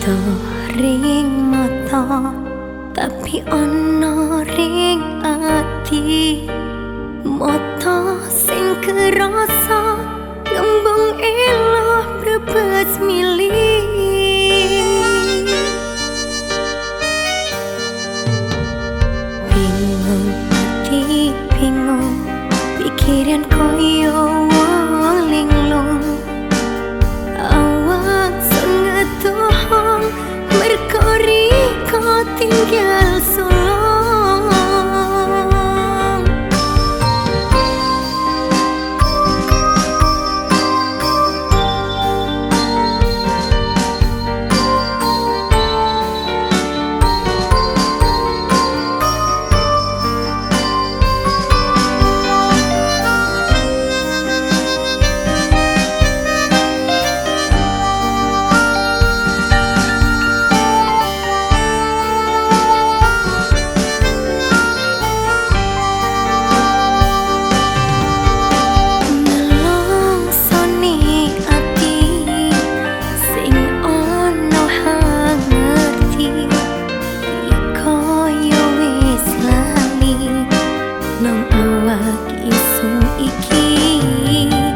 Ada ring mata Tapi ana ring ati. Mata sing kerasa Ngembang elah brebes milih Bingung hati bingung Pikiran koyo 天 wag isong ikin